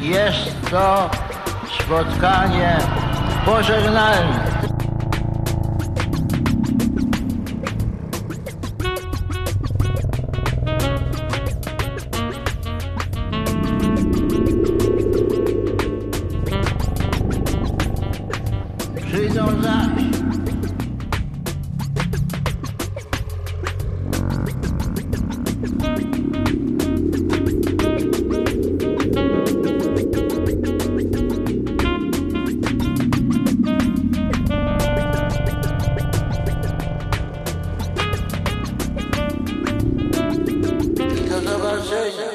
jest to spotkanie pożegnalne. Przyjdą zaś Jai